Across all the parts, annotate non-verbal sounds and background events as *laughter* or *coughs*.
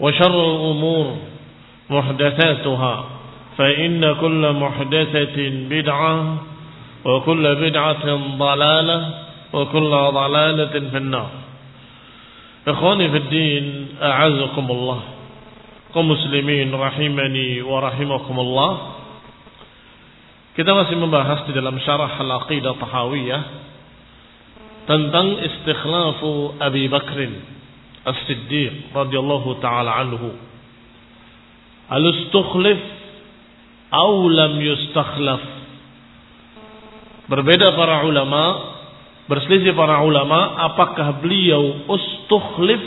وشر الأمور محدثاتها فإن كل محدثة بدعة وكل بدعة ضلالة وكل ضلالة في النار. إخواني في الدين أعزكم الله. قم مسلمين رحمني ورحمكم الله. Kita masih membahas di dalam syarah Al-Aqidah Tahawiyah tentang istikhlafu Abi As-Siddiq radhiyallahu taala anhu. Al-istukhlif aw lam yustakhlaf. Berbeda para ulama berselisih para ulama apakah beliau ustukhlif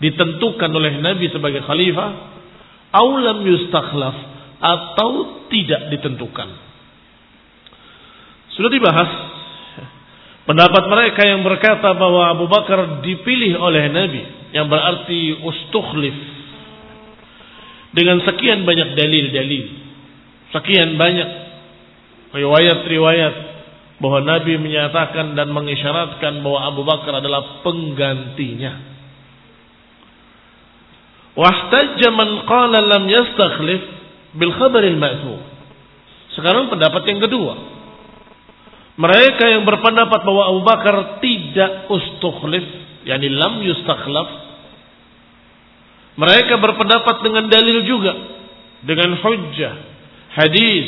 ditentukan oleh Nabi sebagai khalifah aw lam yustakhlaf atau tidak ditentukan? Sudah dibahas pendapat mereka yang berkata bahwa Abu Bakar dipilih oleh Nabi yang berarti ustukhlif dengan sekian banyak dalil-dalil sekian banyak riwayat-riwayat bahwa Nabi menyatakan dan mengisyaratkan bahwa Abu Bakar adalah penggantinya Wahtajja man qala lam yastakhlif bil khabaril ma'thur. Sekarang pendapat yang kedua. Mereka yang berpendapat bahwa Abu Bakar tidak ustukhlif, yakni lam yustakhlaf. Mereka berpendapat dengan dalil juga, dengan hujjah, hadis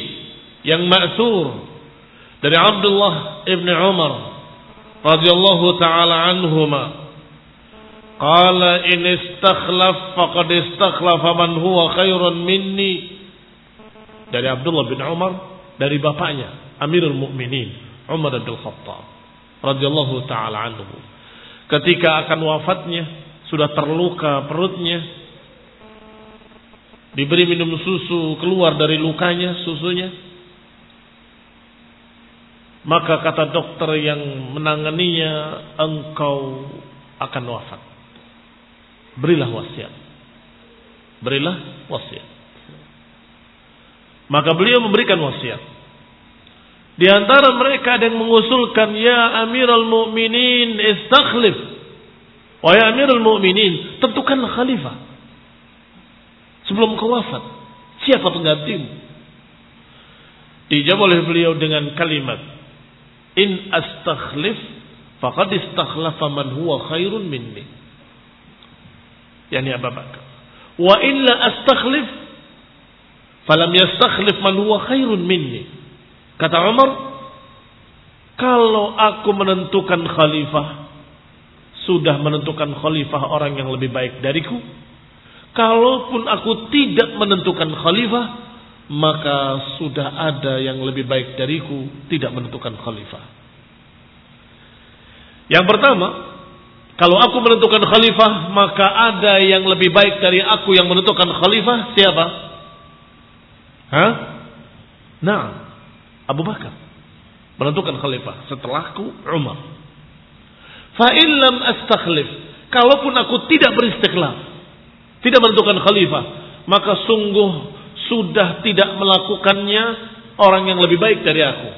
yang ma'thur dari Abdullah ibn Umar radhiyallahu taala anhuma Qala in istakhlaf faqad istakhlafa man huwa khairun minni. Dari Abdullah bin Umar dari bapaknya Amirul Mukminin Umar bin Khattab radhiyallahu taala anhu. Ketika akan wafatnya sudah terluka perutnya diberi minum susu keluar dari lukanya susunya maka kata dokter yang menanganinya engkau akan wafat berilah wasiat. Berilah wasiat. Maka beliau memberikan wasiat. Di antara mereka ada yang mengusulkan ya Amirul Mukminin istakhlif. Wahai Amirul Mukminin, tentukanlah khalifah. Sebelum kau wafat, siapa penggantimu? Dijawab oleh beliau dengan kalimat in astakhlif faqad istakhlafa man huwa khairun minni. Yani Abu Bakar. Wa illa astakhlif falam yastakhlif man huwa khairun minni. Kata Umar, kalau aku menentukan khalifah, sudah menentukan khalifah orang yang lebih baik dariku. Kalaupun aku tidak menentukan khalifah, maka sudah ada yang lebih baik dariku tidak menentukan khalifah. Yang pertama, kalau aku menentukan khalifah, maka ada yang lebih baik dari aku yang menentukan khalifah. Siapa? Hah? Nah, Abu Bakar menentukan khalifah setelahku Umar. Fa'illam astakhlif. Kalaupun aku tidak beristiqlal, tidak menentukan khalifah, maka sungguh sudah tidak melakukannya orang yang lebih baik dari aku.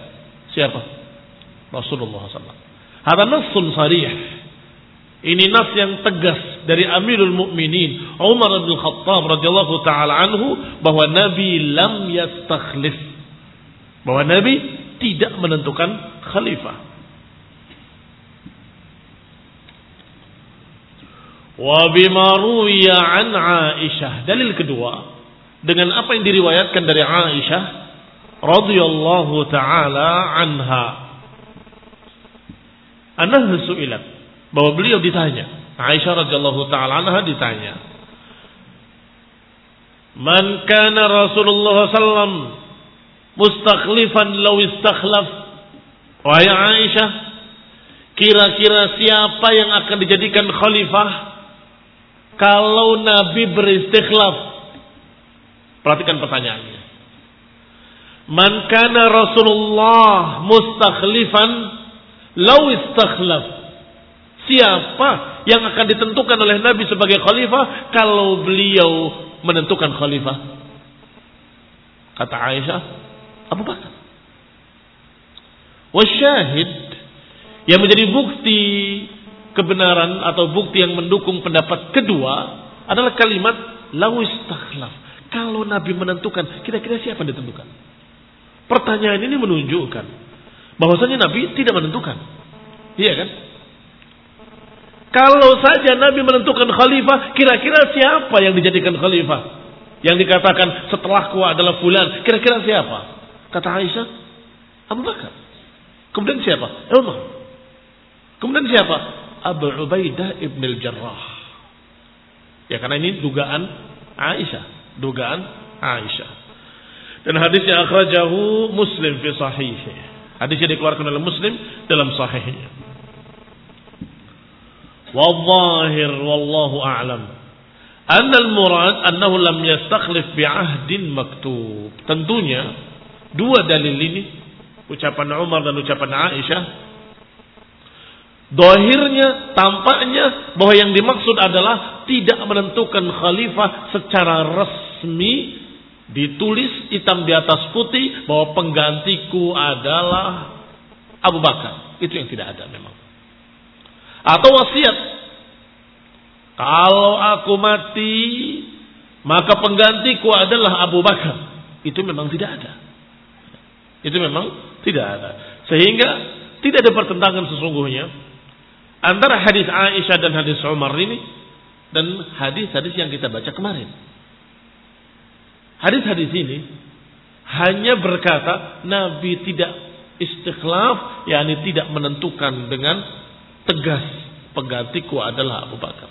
Siapa? Rasulullah SAW. Hada nassun sarih. Ini nas yang tegas dari Amirul Mukminin Umar bin Khattab radhiyallahu taala anhu bahwa Nabi lam yastakhlif. Bahwa Nabi tidak menentukan khalifah. Wa bima an Aisyah. Dalil kedua dengan apa yang diriwayatkan dari Aisyah radhiyallahu taala anha. Anah su'ilat bahwa beliau ditanya. Aisyah radhiyallahu taala anha ditanya. Man kana Rasulullah sallam mustakhlifan law istakhlaf Wahai Aisyah, kira-kira siapa yang akan dijadikan khalifah kalau Nabi beristikhlaf Perhatikan pertanyaannya. Man kana Rasulullah mustakhlifan law istakhlaf. Siapa yang akan ditentukan oleh Nabi sebagai khalifah kalau beliau menentukan khalifah? Kata Aisyah, Abu Bakar. Wasyahid yang menjadi bukti kebenaran atau bukti yang mendukung pendapat kedua adalah kalimat law istakhlaf kalau Nabi menentukan, kira-kira siapa yang ditentukan? Pertanyaan ini menunjukkan bahwasanya Nabi tidak menentukan. Iya kan? Kalau saja Nabi menentukan khalifah, kira-kira siapa yang dijadikan khalifah? Yang dikatakan setelahku adalah fulan, kira-kira siapa? Kata Aisyah, Abu Bakar. Kemudian siapa? Umar. Kemudian siapa? Abu Ubaidah ibn al-Jarrah. Ya karena ini dugaan Aisyah dugaan Aisyah. Dan hadisnya akhrajahu Muslim fi sahihih. Hadisnya dikeluarkan oleh Muslim dalam sahihnya. Wallahir wallahu a'lam. Anna al-murad annahu lam yastakhlif bi'ahdin maktub. Tentunya dua dalil ini ucapan Umar dan ucapan Aisyah Dohirnya, tampaknya bahwa yang dimaksud adalah tidak menentukan khalifah secara resmi ditulis hitam di atas putih bahwa penggantiku adalah Abu Bakar. Itu yang tidak ada memang. Atau wasiat. Kalau aku mati, maka penggantiku adalah Abu Bakar. Itu memang tidak ada. Itu memang tidak ada. Sehingga tidak ada pertentangan sesungguhnya antara hadis Aisyah dan hadis Umar ini dan hadis-hadis yang kita baca kemarin. Hadis-hadis ini hanya berkata Nabi tidak istikhlaf, yakni tidak menentukan dengan tegas penggantiku adalah Abu Bakar.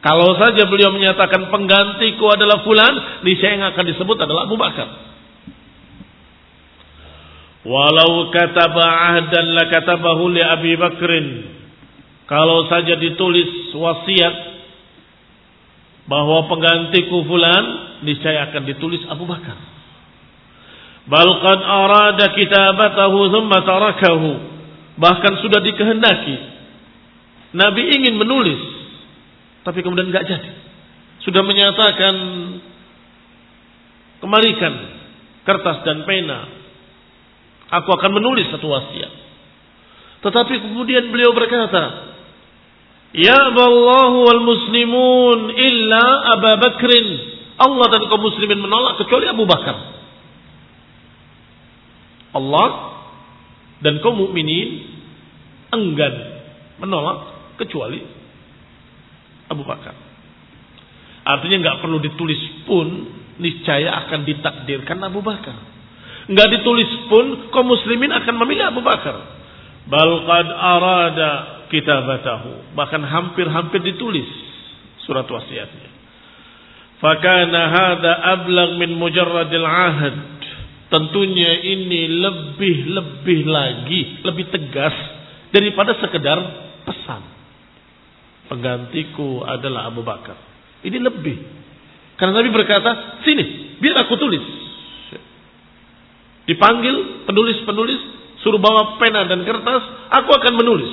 Kalau saja beliau menyatakan penggantiku adalah fulan, niscaya yang akan disebut adalah Abu Bakar. Walau kataba ahdan la katabahu li Abi Bakrin. Kalau saja ditulis wasiat bahwa penggantiku fulan niscaya akan ditulis Abu Bakar. Bal qad arada kitabatahu thumma tarakahu. Bahkan sudah dikehendaki Nabi ingin menulis tapi kemudian enggak jadi. Sudah menyatakan kemarikan kertas dan pena Aku akan menulis satu wasiat. Tetapi kemudian beliau berkata, Ya Allah wal muslimun illa Abu Bakrin. Allah dan kaum muslimin menolak kecuali Abu Bakar. Allah dan kaum mukminin enggan menolak kecuali Abu Bakar. Artinya nggak perlu ditulis pun niscaya akan ditakdirkan Abu Bakar. Nggak ditulis pun kaum muslimin akan memilih Abu Bakar. Bal qad arada kitabatahu. Bahkan hampir-hampir ditulis surat wasiatnya. Fakana hada ablag min mujarradil ahad. Tentunya ini lebih-lebih lagi, lebih tegas daripada sekedar pesan. Penggantiku adalah Abu Bakar. Ini lebih. Karena Nabi berkata, sini, biar aku tulis. Dipanggil penulis-penulis, suruh bawa pena dan kertas, aku akan menulis.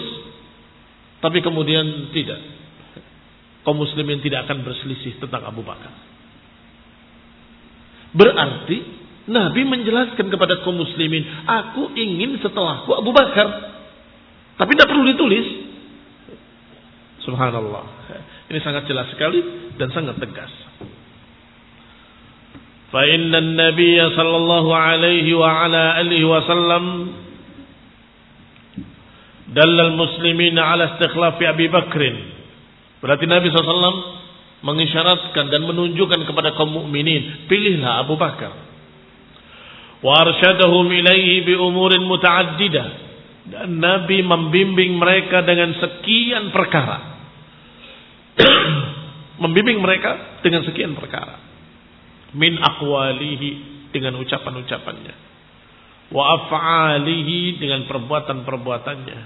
Tapi kemudian tidak. Kaum muslimin tidak akan berselisih tentang Abu Bakar. Berarti Nabi menjelaskan kepada kaum muslimin, aku ingin setelahku Abu Bakar. Tapi tidak perlu ditulis. Subhanallah. Ini sangat jelas sekali dan sangat tegas. فإن النبي صلى الله عليه وعلى آله وسلم دل المسلمين على استخلاف أبي بكر berarti Nabi SAW mengisyaratkan dan menunjukkan kepada kaum mukminin pilihlah Abu Bakar wa arsyadahum ilaihi bi umurin mutaaddidah dan Nabi membimbing mereka dengan sekian perkara *coughs* membimbing mereka dengan sekian perkara min aqwalihi dengan ucapan-ucapannya. Wa af'alihi dengan perbuatan-perbuatannya.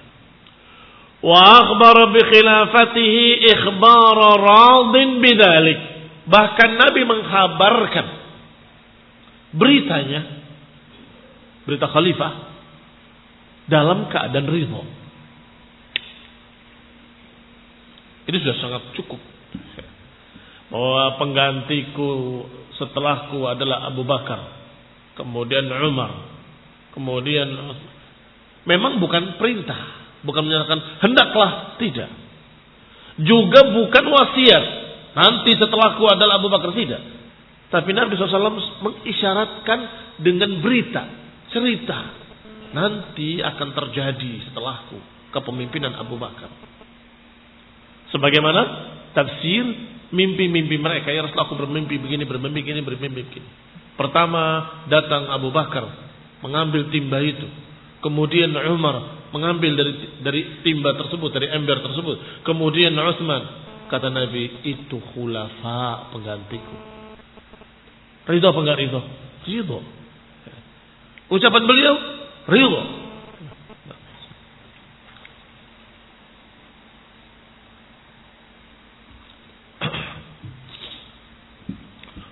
Wa akhbara bi khilafatihi ikhbara radin bidzalik bahkan nabi menghabarkan beritanya berita khalifah dalam keadaan ridho. Ini sudah sangat cukup bahwa penggantiku setelahku adalah Abu Bakar, kemudian Umar, kemudian memang bukan perintah, bukan menyatakan hendaklah, tidak. Juga bukan wasiat. Nanti setelahku adalah Abu Bakar tidak. Tapi Nabi SAW mengisyaratkan dengan berita, cerita. Nanti akan terjadi setelahku kepemimpinan Abu Bakar. Sebagaimana tafsir mimpi-mimpi mereka. Ya Rasulullah aku bermimpi begini, bermimpi begini, bermimpi begini. Pertama datang Abu Bakar mengambil timba itu. Kemudian Umar mengambil dari dari timba tersebut, dari ember tersebut. Kemudian Utsman kata Nabi itu khulafa penggantiku. Ridho apa enggak ridho? Ridho. Ucapan beliau ridho.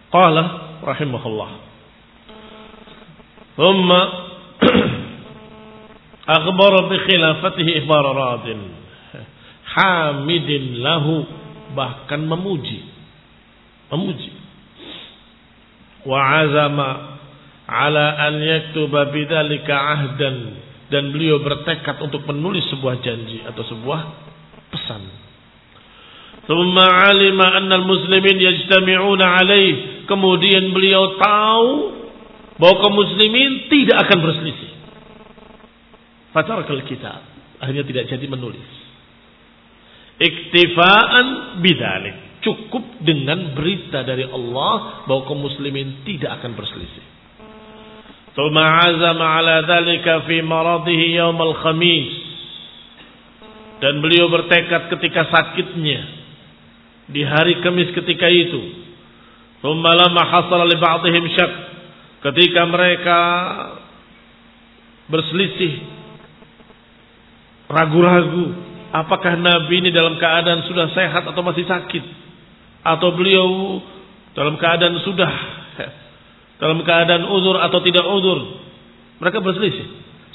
Qala rahimahullah. Thumma *clears throat* akhbar bi khilafatihi ibaratin hamidin lahu bahkan memuji. Memuji. Wa azama ala an yaktuba bidzalika ahdan. Dan beliau bertekad untuk menulis sebuah janji atau sebuah pesan. Thumma alima anna al-muslimin yajtami'una alaih. Kemudian beliau tahu bahwa kaum muslimin tidak akan berselisih. Fatarakal kitab. Akhirnya tidak jadi menulis. Iktifaan bidalik. Cukup dengan berita dari Allah bahwa kaum muslimin tidak akan berselisih. Thumma azama ala dhalika fi maradihi yawmal khamis. Dan beliau bertekad ketika sakitnya di hari Kamis ketika itu. Thumma lama hasala li ba'dihim syak. Ketika mereka berselisih ragu-ragu apakah Nabi ini dalam keadaan sudah sehat atau masih sakit. Atau beliau dalam keadaan sudah dalam keadaan uzur atau tidak uzur. Mereka berselisih.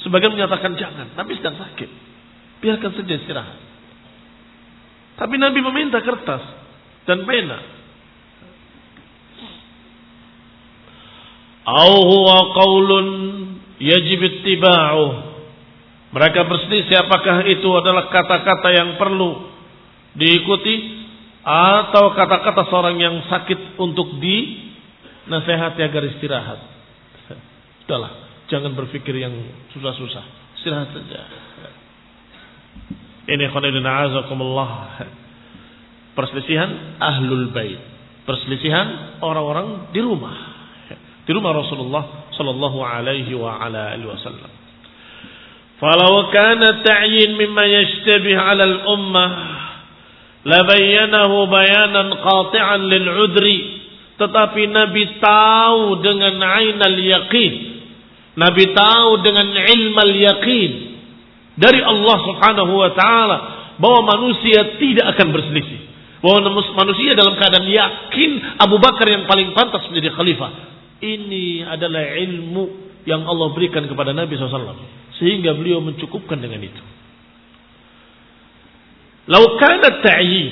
Sebagian menyatakan jangan Nabi sedang sakit. Biarkan saja istirahat. Tapi Nabi meminta kertas dan pena. Au huwa qaulun yajib ittiba'uh. Mereka berselisih apakah itu adalah kata-kata yang perlu diikuti atau kata-kata seorang yang sakit untuk di nasihati agar istirahat. *laughs* Sudahlah, jangan berpikir yang susah-susah. Istirahat saja. Ini khonidina azakumullah. Perselisihan ahlul bait. Perselisihan orang-orang di rumah. Di rumah Rasulullah sallallahu alaihi wa ala alihi wasallam. Falau kana ta'yin mimma yashtabih 'ala al-ummah labayyanahu bayanan qati'an lil 'udri. Tetapi Nabi tahu dengan ainal yaqin. Nabi tahu dengan ilmal yaqin dari Allah Subhanahu wa taala bahwa manusia tidak akan berselisih. Bahwa manusia dalam keadaan yakin Abu Bakar yang paling pantas menjadi khalifah. Ini adalah ilmu yang Allah berikan kepada Nabi SAW. Sehingga beliau mencukupkan dengan itu. Lau kana ta'yin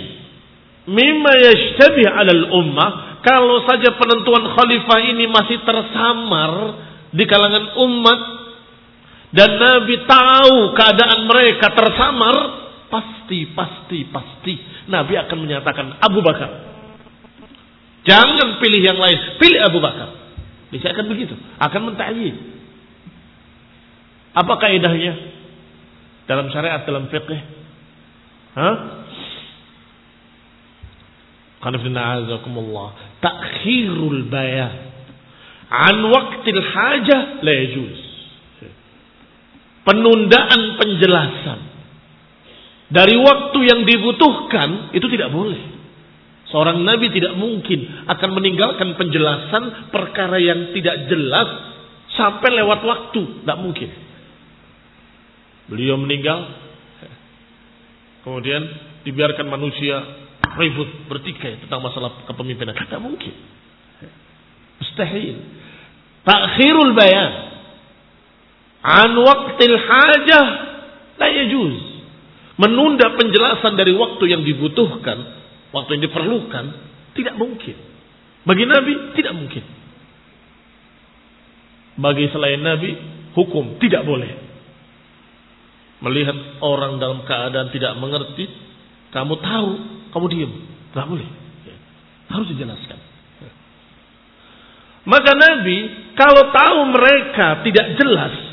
mimma yashtabih 'ala al-ummah kalau saja penentuan khalifah ini masih tersamar di kalangan umat dan Nabi tahu keadaan mereka tersamar, pasti, pasti, pasti Nabi akan menyatakan Abu Bakar. Jangan pilih yang lain, pilih Abu Bakar. Bisa akan begitu, akan mentahyin. Apa kaidahnya? Dalam syariat, dalam fiqh? Hah? Takhirul bayan an waktil hajah la yajuz penundaan penjelasan dari waktu yang dibutuhkan itu tidak boleh. Seorang nabi tidak mungkin akan meninggalkan penjelasan perkara yang tidak jelas sampai lewat waktu, tidak mungkin. Beliau meninggal, kemudian dibiarkan manusia ribut bertikai tentang masalah kepemimpinan, tidak mungkin. Mustahil. Takhirul bayan an waktil hajah la yajuz. Menunda penjelasan dari waktu yang dibutuhkan, waktu yang diperlukan, tidak mungkin. Bagi Nabi tidak mungkin. Bagi selain Nabi hukum tidak boleh. Melihat orang dalam keadaan tidak mengerti, kamu tahu, kamu diam, tidak boleh. Harus dijelaskan. Maka Nabi kalau tahu mereka tidak jelas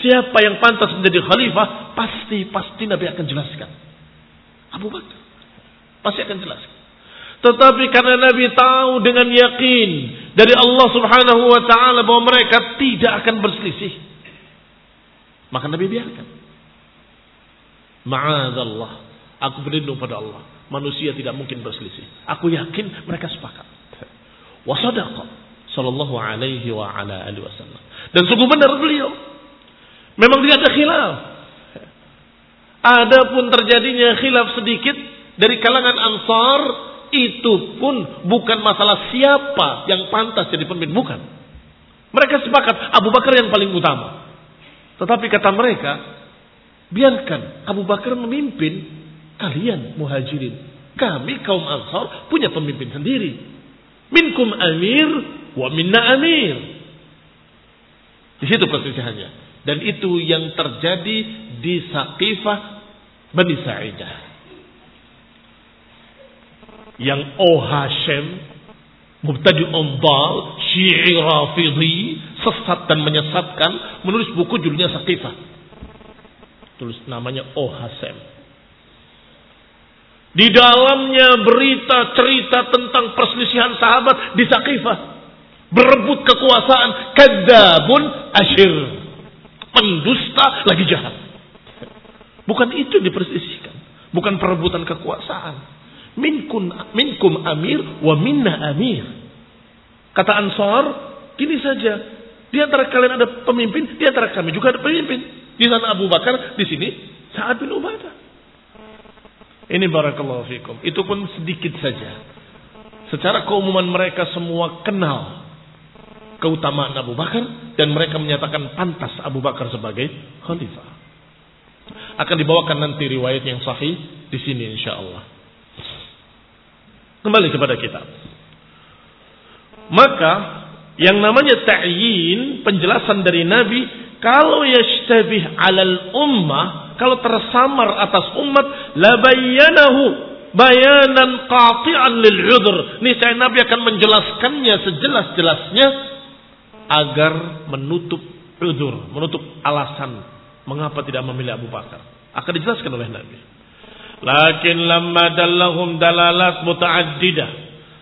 Siapa yang pantas menjadi khalifah, pasti pasti Nabi akan jelaskan. Abu Bakar pasti akan jelaskan. Tetapi karena Nabi tahu dengan yakin dari Allah Subhanahu wa taala bahwa mereka tidak akan berselisih, maka Nabi biarkan. Ma'adzallah, aku berlindung pada Allah. Manusia tidak mungkin berselisih. Aku yakin mereka sepakat. Wasadaqa sallallahu alaihi wa ala alihi. Dan sungguh benar beliau Memang tidak ada khilaf. Adapun terjadinya khilaf sedikit dari kalangan Ansar itu pun bukan masalah siapa yang pantas jadi pemimpin, bukan. Mereka sepakat Abu Bakar yang paling utama. Tetapi kata mereka, biarkan Abu Bakar memimpin kalian muhajirin. Kami kaum Ansar punya pemimpin sendiri. Minkum amir wa minna amir. Di situ perselisihannya. Dan itu yang terjadi di Saqifah Bani Sa'idah. Yang Oh Hashem, Mubtadi Umbal, Syi'i Rafidhi, sesat dan menyesatkan, menulis buku judulnya Saqifah. Tulis namanya Oh Hashem. Di dalamnya berita cerita tentang perselisihan sahabat di Saqifah. Berebut kekuasaan. Kadabun asyir pendusta lagi jahat. Bukan itu dipersisihkan. Bukan perebutan kekuasaan. Minkum, minkum amir wa minna amir. Kata Ansar, gini saja. Di antara kalian ada pemimpin, di antara kami juga ada pemimpin. Di sana Abu Bakar, di sini Sa'ad bin Ubadah. Ini barakallahu fikum. Itu pun sedikit saja. Secara keumuman mereka semua kenal keutamaan Abu Bakar dan mereka menyatakan pantas Abu Bakar sebagai khalifah. Akan dibawakan nanti riwayat yang sahih di sini insya Allah. Kembali kepada kita. Maka yang namanya ta'yin penjelasan dari Nabi kalau yashtabih alal ummah kalau tersamar atas umat la bayyanahu bayanan qati'an lil udhr. Niscaya Nabi akan menjelaskannya sejelas-jelasnya agar menutup udur, menutup alasan mengapa tidak memilih Abu Bakar. Akan dijelaskan oleh Nabi. Lakin lamma dallahum dalalat muta'addidah.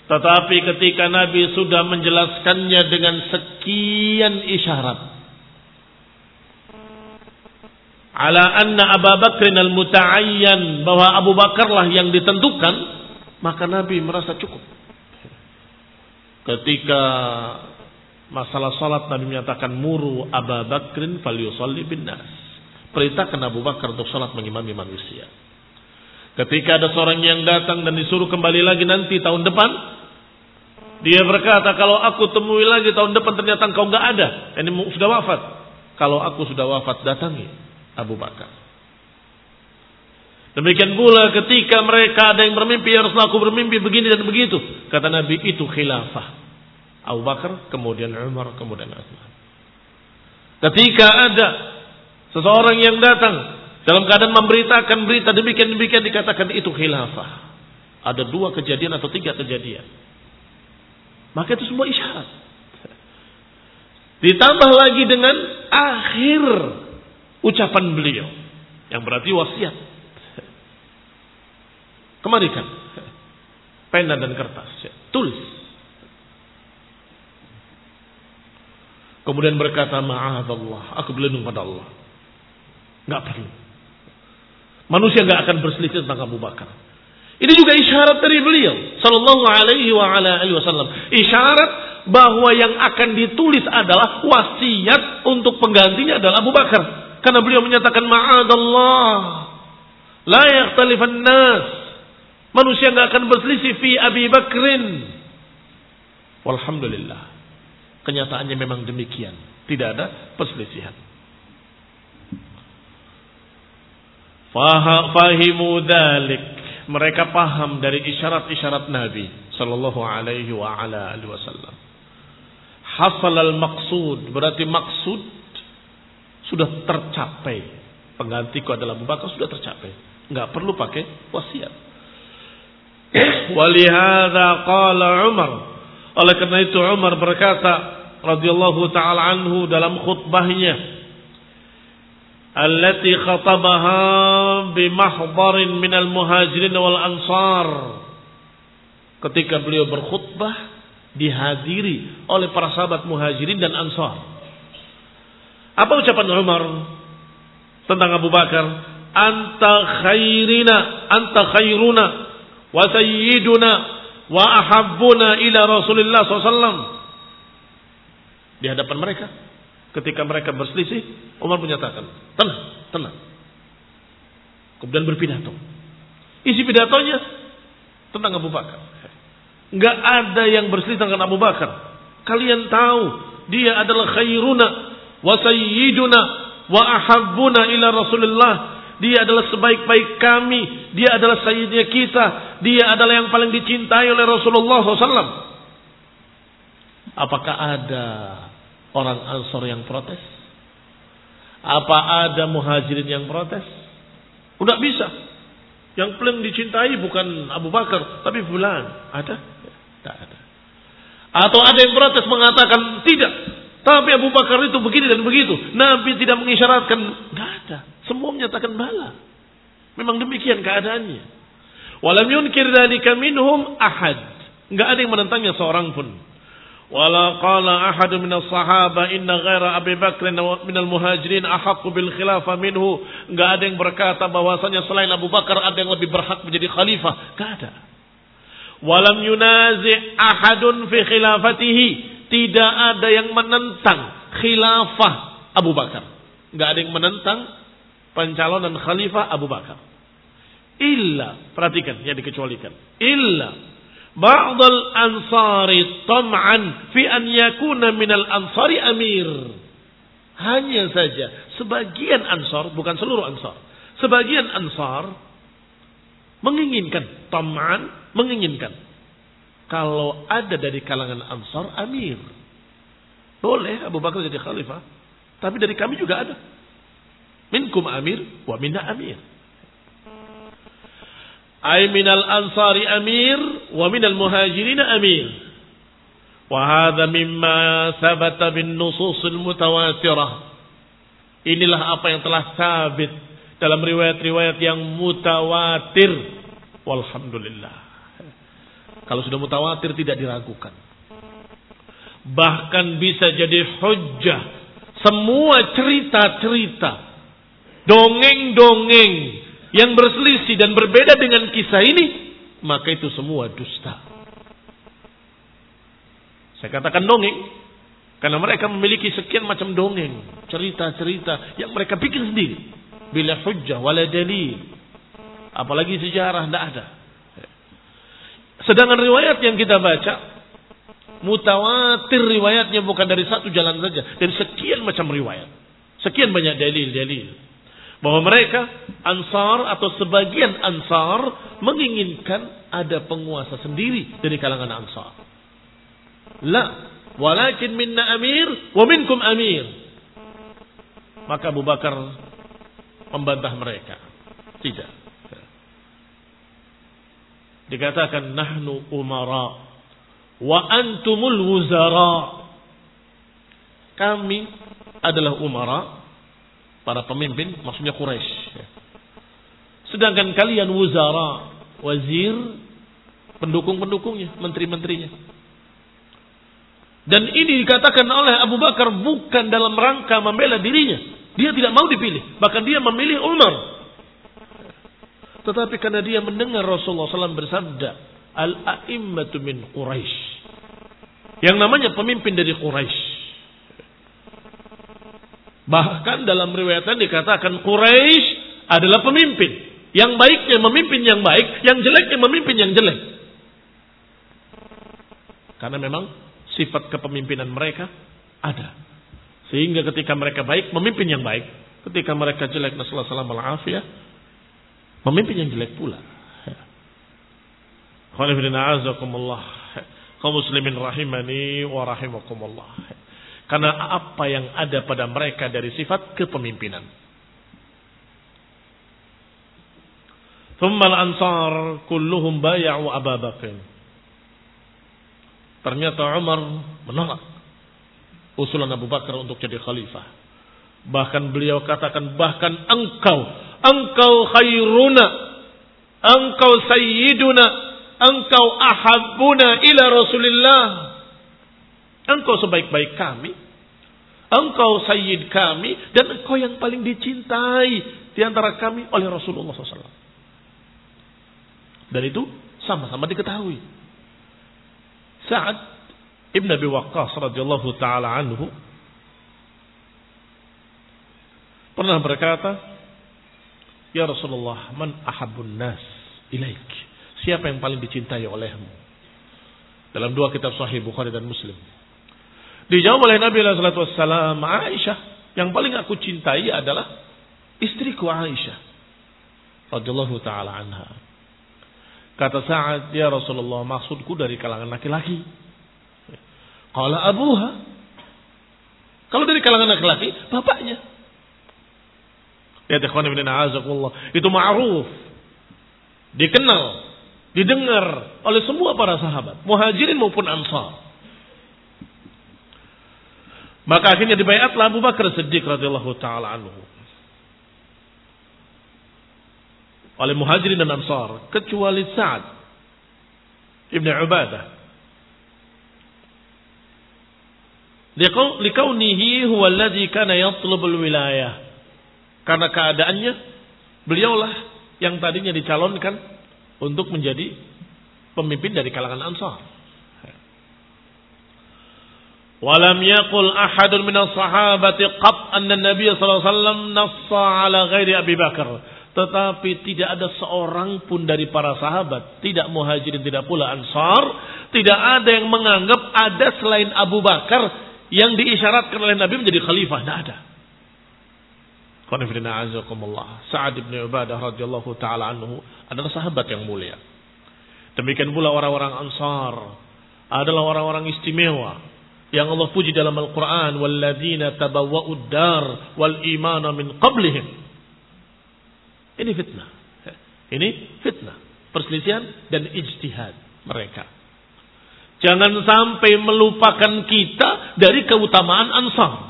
Tetapi ketika Nabi sudah menjelaskannya dengan sekian isyarat. Ala anna Abu Bakr al-muta'ayyan. Bahwa Abu Bakarlah yang ditentukan. Maka Nabi merasa cukup. Ketika masalah salat Nabi menyatakan muru Abu Bakrin falyusalli bin nas. Perintahkan Abu Bakar untuk salat mengimami manusia. Ketika ada seorang yang datang dan disuruh kembali lagi nanti tahun depan, dia berkata, kalau aku temui lagi tahun depan ternyata engkau nggak ada, ini sudah wafat. Kalau aku sudah wafat, datangi Abu Bakar. Demikian pula ketika mereka ada yang bermimpi, ya Rasulullah aku bermimpi begini dan begitu. Kata Nabi, itu khilafah. Abu Bakar, kemudian Umar, kemudian Utsman. Ketika ada seseorang yang datang dalam keadaan memberitakan berita demikian-demikian dikatakan itu khilafah. Ada dua kejadian atau tiga kejadian. Maka itu semua isyarat. Ditambah lagi dengan akhir ucapan beliau. Yang berarti wasiat. Kemarikan. Pena dan kertas. Tulis. Kemudian berkata, Allah, Aku berlindung pada Allah. Nggak perlu. Manusia nggak akan berselisih tentang Abu Bakar. Ini juga isyarat dari beliau, Sallallahu Alaihi Wasallam. Isyarat bahwa yang akan ditulis adalah wasiat untuk penggantinya adalah Abu Bakar. Karena beliau menyatakan ma'adallah. La yakhtalifan nas. Manusia nggak akan berselisih fi Abi Bakrin. Walhamdulillah. Kenyataannya memang demikian. Tidak ada perselisihan. fahimu dalik. Mereka paham dari isyarat-isyarat Nabi sallallahu alaihi wa ala alihi wasallam. Hasal al-maqsud berarti maksud sudah tercapai. Penggantiku adalah Abu Bakar sudah tercapai. Enggak perlu pakai wasiat. *clears throat* Walihada qala Umar. Oleh karena itu Umar berkata radhiyallahu taala anhu dalam khutbahnya allati khatabaha bimahdharin minal muhajirin wal ansar. Ketika beliau berkhutbah dihadiri oleh para sahabat muhajirin dan ansar. Apa ucapan Umar tentang Abu Bakar? Anta khairina anta khairuna wa sayyiduna wa ahabbuna ila Rasulillah SAW di hadapan mereka Ketika mereka berselisih, Umar menyatakan, tenang, tenang. Kemudian berpidato. Isi pidatonya tentang Abu Bakar. Enggak ada yang berselisih dengan Abu Bakar. Kalian tahu, dia adalah khairuna wa sayyiduna wa ahabbuna ila Rasulullah. Dia adalah sebaik-baik kami. Dia adalah sayyidnya kita. Dia adalah yang paling dicintai oleh Rasulullah SAW. Apakah ada orang Ansor yang protes? Apa ada muhajirin yang protes? Udah bisa. Yang paling dicintai bukan Abu Bakar, tapi Fulan. Ada? Tidak ada. Atau ada yang protes mengatakan tidak. Tapi Abu Bakar itu begini dan begitu. Nabi tidak mengisyaratkan. Tidak ada. Semua menyatakan bala. Memang demikian keadaannya. Walam yunkir dzalika minhum ahad. Enggak ada yang menentangnya seorang pun. Wala qala ahad min as-sahaba inna ghaira Abi Bakr min al-muhajirin ahaqqu bil khilafah minhu. Enggak ada yang berkata bahwasanya selain Abu Bakar ada yang lebih berhak menjadi khalifah. Enggak ada. Walam yunazi ahadun fi khilafatihi. Tidak ada yang menentang khilafah Abu Bakar. Enggak ada yang menentang pencalonan khalifah Abu Bakar. Illa, perhatikan, ya dikecualikan. Illa ba'dal ansari tam'an fi an yakuna minal ansari amir. Hanya saja sebagian ansar, bukan seluruh ansar. Sebagian ansar menginginkan, tam'an menginginkan. Kalau ada dari kalangan ansar amir. Boleh Abu Bakar jadi khalifah. Tapi dari kami juga ada. Minkum amir wa minna amir. Ay minal ansari amir wa minal muhajirin amir. Wa hadha mimma sabata bin nususil mutawatirah. Inilah apa yang telah sabit dalam riwayat-riwayat yang mutawatir. Walhamdulillah. Kalau sudah mutawatir tidak diragukan. Bahkan bisa jadi hujjah. Semua cerita-cerita. Dongeng-dongeng. Yang berselisih dan berbeda dengan kisah ini. Maka itu semua dusta. Saya katakan dongeng. Karena mereka memiliki sekian macam dongeng. Cerita-cerita yang mereka bikin sendiri. Bila hujjah wala dalil. Apalagi sejarah tidak ada. Sedangkan riwayat yang kita baca mutawatir riwayatnya bukan dari satu jalan saja, dari sekian macam riwayat. Sekian banyak dalil-dalil bahwa mereka Ansar atau sebagian Ansar menginginkan ada penguasa sendiri dari kalangan Ansar. La, walakin minna amir wa minkum amir. Maka Abu Bakar membantah mereka. Tidak. Dikatakan nahnu umara wa antumul wuzara. Kami adalah umara, para pemimpin, maksudnya Quraisy. Sedangkan kalian wuzara, wazir, pendukung-pendukungnya, menteri-menterinya. Dan ini dikatakan oleh Abu Bakar bukan dalam rangka membela dirinya. Dia tidak mau dipilih. Bahkan dia memilih Umar. Tetapi karena dia mendengar Rasulullah SAW bersabda, Al-a'immatu min Quraisy. Yang namanya pemimpin dari Quraisy. Bahkan dalam riwayatan dikatakan Quraisy adalah pemimpin. Yang baiknya memimpin yang baik, yang jeleknya memimpin yang jelek. Karena memang sifat kepemimpinan mereka ada. Sehingga ketika mereka baik, memimpin yang baik. Ketika mereka jelek, Rasulullah SAW Pemimpin yang jelek pula. Kaum muslimin rahimani wa rahimakumullah. Karena apa yang ada pada mereka dari sifat kepemimpinan. Thumma al-ansar kulluhum baya'u Abu. Ternyata Umar menolak usulan Abu Bakar untuk jadi khalifah. Bahkan beliau katakan bahkan engkau engkau khairuna, engkau sayyiduna, engkau ahabuna ila Rasulillah. Engkau sebaik-baik kami, engkau sayyid kami, dan engkau yang paling dicintai di antara kami oleh Rasulullah SAW. Dan itu sama-sama diketahui. Sa'ad Ibn Abi Waqqas radhiyallahu taala anhu pernah berkata, Ya Rasulullah, man ahabun nas ilaik. Siapa yang paling dicintai olehmu? Dalam dua kitab sahih Bukhari dan Muslim. Dijawab oleh Nabi sallallahu alaihi Aisyah, yang paling aku cintai adalah istriku Aisyah radhiyallahu taala anha. Kata Sa'ad, "Ya Rasulullah, maksudku dari kalangan laki-laki." Qala abuha. Kalau dari kalangan laki-laki, bapaknya. Ya ikhwan ibn a'azakullah. Itu ma'ruf. Dikenal. Didengar oleh semua para sahabat. Muhajirin maupun ansar. Maka akhirnya dibayatlah Abu Bakar Siddiq radhiyallahu taala anhu. Oleh muhajirin dan ansar. Kecuali Sa'ad. Ibn Ubadah. Likaunihi huwa alladhi kana yatlubul wilayah karena keadaannya beliaulah yang tadinya dicalonkan untuk menjadi pemimpin dari kalangan Ansar. Walam yaqul ahadun min as-sahabati qat anna Nabi sallallahu alaihi wasallam nassa ala ghairi Abi Bakar. Tetapi tidak ada seorang pun dari para sahabat, tidak muhajirin, tidak pula ansar, tidak ada yang menganggap ada selain Abu Bakar yang diisyaratkan oleh Nabi menjadi khalifah. Tidak ada. Sa'ad bin Ubadah radhiyallahu taala anhu adalah sahabat yang mulia. Demikian pula orang-orang Ansar adalah orang-orang istimewa yang Allah puji dalam Al-Qur'an walladzina tabawwa'ud dar wal imana min qablihim. Ini fitnah. Ini fitnah, perselisihan dan ijtihad mereka. Jangan sampai melupakan kita dari keutamaan Ansar.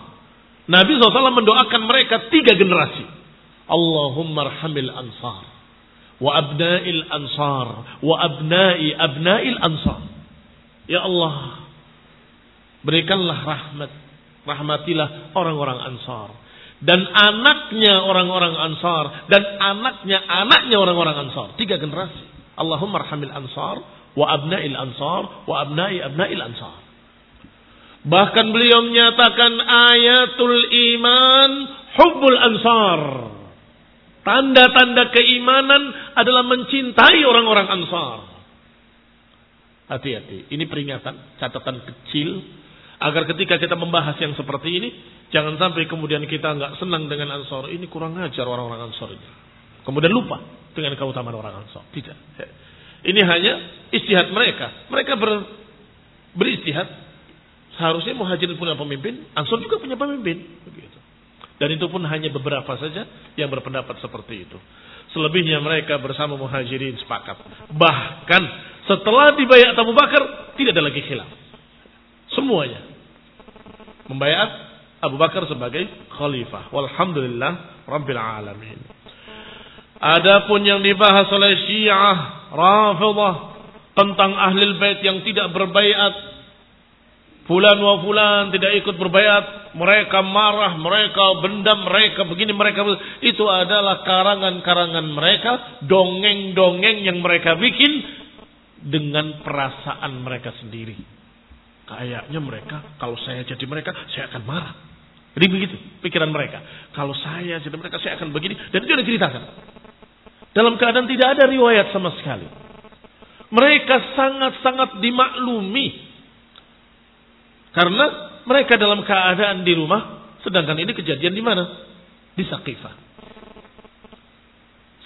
Nabi SAW mendoakan mereka tiga generasi. Allahumma arhamil ansar wa abna'il ansar wa abna'i abna'il ansar. Ya Allah, berikanlah rahmat, rahmatilah orang-orang ansar dan anaknya orang-orang ansar dan anaknya anaknya orang-orang ansar. Tiga generasi. Allahumma arhamil ansar wa abna'il ansar wa abna'i abna'il ansar. Bahkan beliau menyatakan ayatul iman hubbul ansar. Tanda-tanda keimanan adalah mencintai orang-orang ansar. Hati-hati, ini peringatan, catatan kecil agar ketika kita membahas yang seperti ini, jangan sampai kemudian kita nggak senang dengan ansar. Ini kurang ajar orang-orang ansar ini. Kemudian lupa dengan keutamaan orang ansar. Tidak. Ini hanya istihad mereka. Mereka ber, beristihad. Seharusnya muhajirin punya pemimpin, ansor juga punya pemimpin. Begitu. Dan itu pun hanya beberapa saja yang berpendapat seperti itu. Selebihnya mereka bersama muhajirin sepakat. Bahkan setelah dibayar Abu Bakar, tidak ada lagi khilaf. Semuanya. Membayar Abu Bakar sebagai khalifah. Walhamdulillah Rabbil Alamin. Adapun yang dibahas oleh Syiah Rafidah tentang ahli bait yang tidak berbaiat Fulan wa fulan tidak ikut berbaiat, mereka marah, mereka bendam, mereka begini, mereka itu adalah karangan-karangan mereka, dongeng-dongeng yang mereka bikin dengan perasaan mereka sendiri. Kayaknya mereka, kalau saya jadi mereka, saya akan marah. Jadi begitu pikiran mereka. Kalau saya jadi mereka, saya akan begini. Dan itu diceritakan. Dalam keadaan tidak ada riwayat sama sekali. Mereka sangat-sangat dimaklumi. Karena mereka dalam keadaan di rumah. Sedangkan ini kejadian di mana? Di Saqifah.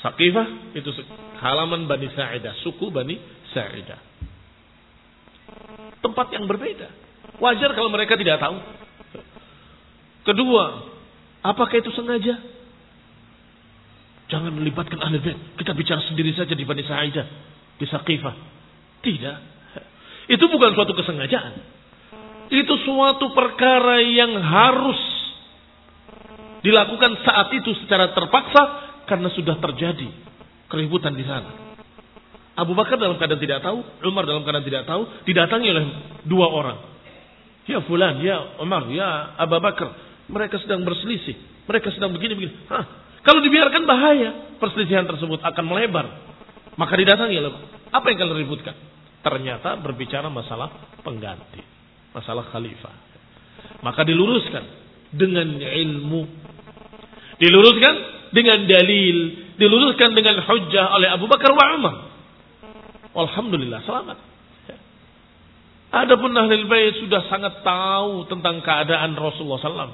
Saqifah itu halaman Bani Sa'idah. Suku Bani Sa'idah. Tempat yang berbeda. Wajar kalau mereka tidak tahu. Kedua, apakah itu sengaja? Jangan melibatkan ahli bait. Kita bicara sendiri saja di Bani Sa'idah. Di Saqifah. Tidak. Itu bukan suatu kesengajaan. Itu suatu perkara yang harus dilakukan saat itu secara terpaksa karena sudah terjadi keributan di sana. Abu Bakar dalam keadaan tidak tahu, Umar dalam keadaan tidak tahu, didatangi oleh dua orang. Ya fulan, ya Umar, ya Abu Bakar. Mereka sedang berselisih. Mereka sedang begini-begini. Kalau dibiarkan bahaya, perselisihan tersebut akan melebar. Maka didatangi loh. Apa yang kalian ributkan? Ternyata berbicara masalah pengganti. Masalah khalifah. Maka diluruskan dengan ilmu. Diluruskan dengan dalil. Diluruskan dengan hujjah oleh Abu Bakar wa Umar. Alhamdulillah selamat. Adapun ahli bait sudah sangat tahu tentang keadaan Rasulullah SAW.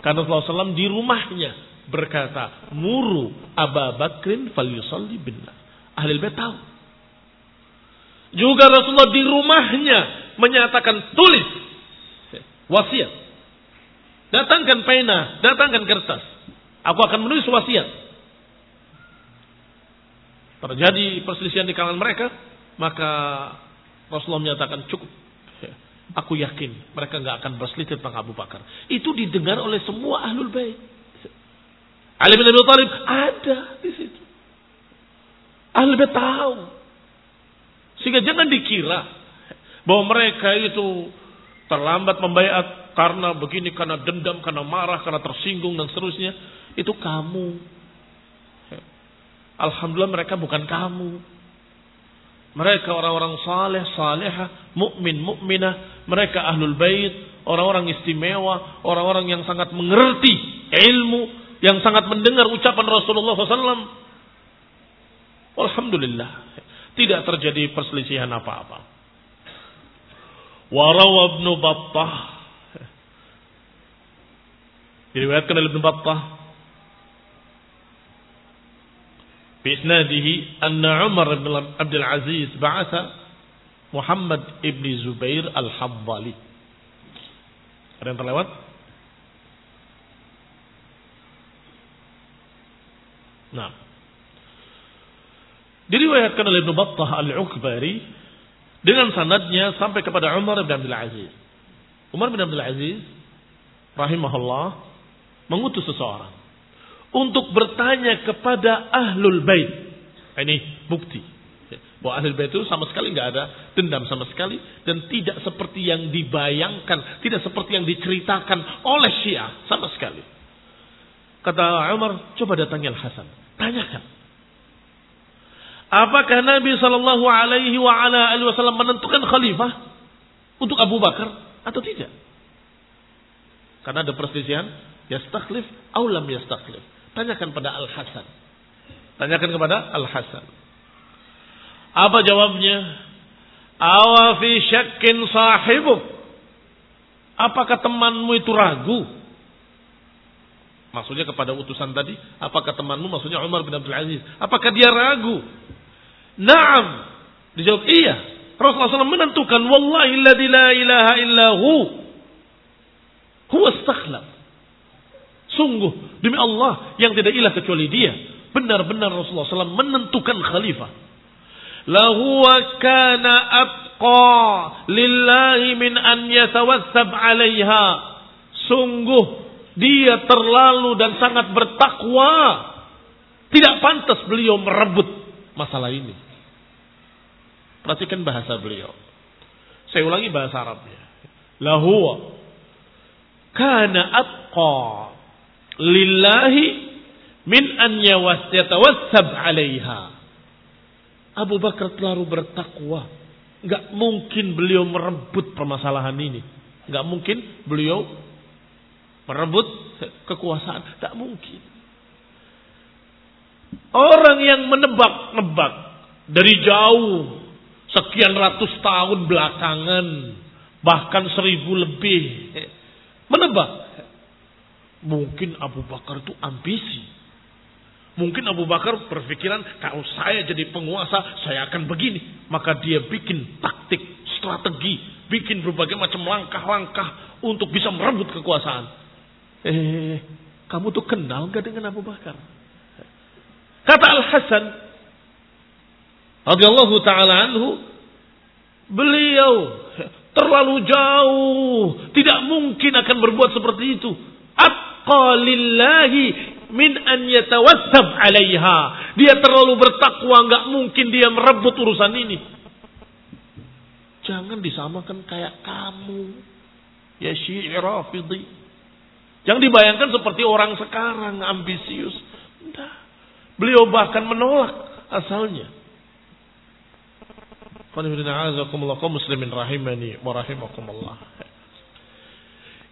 Karena Rasulullah SAW di rumahnya berkata, "Muru Abu Bakrin falyusalli binna." Ahli bait tahu. Juga Rasulullah di rumahnya menyatakan tulis wasiat. Datangkan pena, datangkan kertas. Aku akan menulis wasiat. Terjadi perselisihan di kalangan mereka, maka Rasulullah menyatakan cukup. Aku yakin mereka nggak akan berselisih tentang Abu Bakar. Itu didengar oleh semua ahlul bait. Ali bin Abi Thalib ada di situ. Ahli bait tahu. Sehingga jangan dikira bahwa mereka itu terlambat membayar karena begini, karena dendam, karena marah, karena tersinggung dan seterusnya. Itu kamu. Alhamdulillah mereka bukan kamu. Mereka orang-orang saleh, saleha, mukmin, mukminah. Mereka ahlul bait, orang-orang istimewa, orang-orang yang sangat mengerti ilmu, yang sangat mendengar ucapan Rasulullah SAW. Alhamdulillah. Tidak terjadi perselisihan apa-apa. Warawa ibn Battah. Diriwayatkan oleh ibn Battah. Bisnadihi anna Umar ibn Abdul Aziz ba'atha Muhammad ibn Zubair al-Habbali. Ada yang terlewat? Nah. Diriwayatkan oleh Ibnu Battah Al-Ukbari dengan sanadnya sampai kepada Umar bin Abdul Aziz. Umar bin Abdul Aziz rahimahullah mengutus seseorang untuk bertanya kepada ahlul bait. Ini bukti bahwa ahlul bait itu sama sekali nggak ada dendam sama sekali dan tidak seperti yang dibayangkan, tidak seperti yang diceritakan oleh Syiah sama sekali. Kata Umar, coba datangi Al Hasan, tanyakan. Apakah Nabi Shallallahu Alaihi Wasallam menentukan khalifah untuk Abu Bakar atau tidak? Karena ada perselisihan, yastakhlif, aulam yastakhlif. Tanyakan pada Al Hasan. Tanyakan kepada Al Hasan. Apa jawabnya? Awa fi syakkin sahibuk. Apakah temanmu itu ragu? Maksudnya kepada utusan tadi, apakah temanmu maksudnya Umar bin Abdul Aziz? Apakah dia ragu? Naam. Dijawab iya. Rasulullah SAW menentukan wallahi la ilaha illahu huwa istakhlaf. Sungguh demi Allah yang tidak ilah kecuali dia. Benar-benar Rasulullah SAW menentukan khalifah lahuwa kana atqa lillahi min an yatawassab 'alaiha sungguh dia terlalu dan sangat bertakwa. Tidak pantas beliau merebut masalah ini. Perhatikan bahasa beliau. Saya ulangi bahasa Arabnya. Lahuwa kana atqa lillahi min an yatawassab 'alaiha. Abu Bakar terlalu bertakwa. Gak mungkin beliau merebut permasalahan ini. Gak mungkin beliau merebut kekuasaan. Tak mungkin. Orang yang menebak-nebak dari jauh sekian ratus tahun belakangan bahkan seribu lebih menebak mungkin Abu Bakar itu ambisi Mungkin Abu Bakar berpikiran kalau saya jadi penguasa saya akan begini. Maka dia bikin taktik, strategi, bikin berbagai macam langkah-langkah untuk bisa merebut kekuasaan. Eh, kamu tuh kenal gak dengan Abu Bakar? Kata Al Hasan radhiyallahu taala anhu, beliau terlalu jauh, tidak mungkin akan berbuat seperti itu. Aqalillahi min an yatawassab 'alaiha. Dia terlalu bertakwa, nggak mungkin dia merebut urusan ini. Jangan disamakan kayak kamu. Ya Syi'i Rafidhi. Yang dibayangkan seperti orang sekarang ambisius. Nah, beliau bahkan menolak asalnya. muslimin rahimani.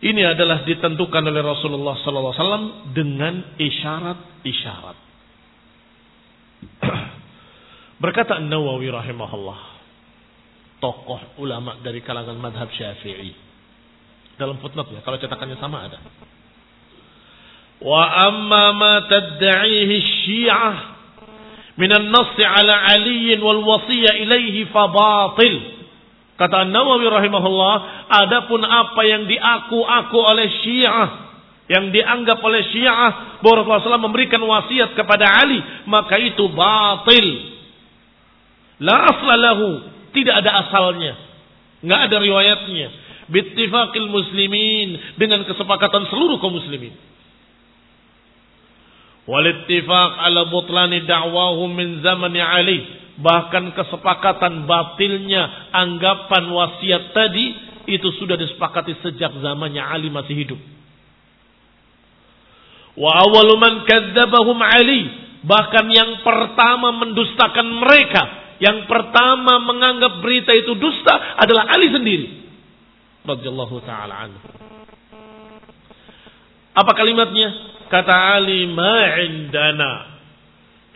Ini adalah ditentukan oleh Rasulullah SAW dengan isyarat-isyarat. *clears throat* Berkata Nawawi rahimahullah, tokoh ulama dari kalangan madhab syafi'i. Dalam footnote-nya, kalau cetakannya sama ada. Wa amma ma tadda'ihi syiah minan nassi ala aliyin wal wasiyya ilaihi fa batil. Kata Nawawi rahimahullah, adapun apa yang diaku-aku oleh Syiah, yang dianggap oleh Syiah bahwa Rasulullah memberikan wasiat kepada Ali, maka itu batil. La aslalahu, tidak ada asalnya. Nggak ada riwayatnya. Bittifaqil muslimin dengan kesepakatan seluruh kaum muslimin. Walittifaq ala butlani da'wahum min zamani Ali bahkan kesepakatan batilnya anggapan wasiat tadi itu sudah disepakati sejak zamannya Ali masih hidup. Wa awwalu man kadzdzabahum Ali, bahkan yang pertama mendustakan mereka, yang pertama menganggap berita itu dusta adalah Ali sendiri. Radhiyallahu taala anhu. Apa kalimatnya? Kata Ali, "Ma indana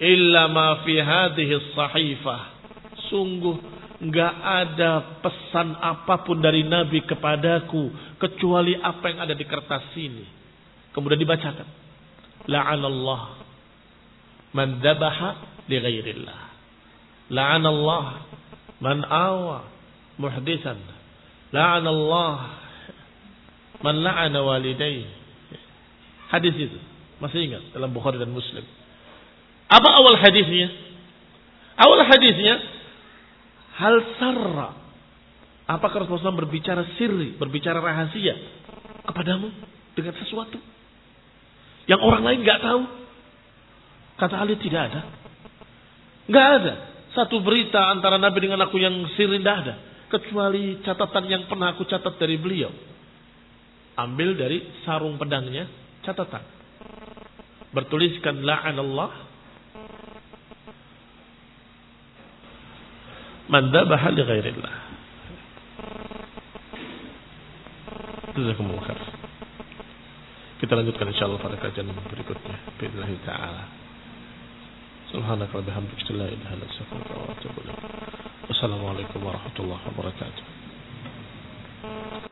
illa ma fi hadhihi sahifah. Sungguh enggak ada pesan apa pun dari Nabi kepadaku kecuali apa yang ada di kertas ini. Kemudian dibacakan. La'anallah man dhabaha li ghairillah. La'anallah man awa muhdisan. La'anallah man la'ana walidayhi. Hadis itu masih ingat dalam Bukhari dan Muslim. Apa awal hadisnya? Awal hadisnya hal sarra. Apakah Rasulullah berbicara sirri, berbicara rahasia kepadamu dengan sesuatu yang orang lain nggak tahu? Kata Ali tidak ada. Nggak ada. Satu berita antara Nabi dengan aku yang sirri tidak ada. Kecuali catatan yang pernah aku catat dari beliau. Ambil dari sarung pedangnya catatan. Bertuliskan la'anallah. Man dhabaha li ghairillah. Jazakumullah khair. Kita lanjutkan insyaallah pada kajian berikutnya. Bismillah taala. Subhanaka wa bihamdika la ilaha illa anta astaghfiruka wa atubu ilaik. Wassalamualaikum warahmatullahi wabarakatuh.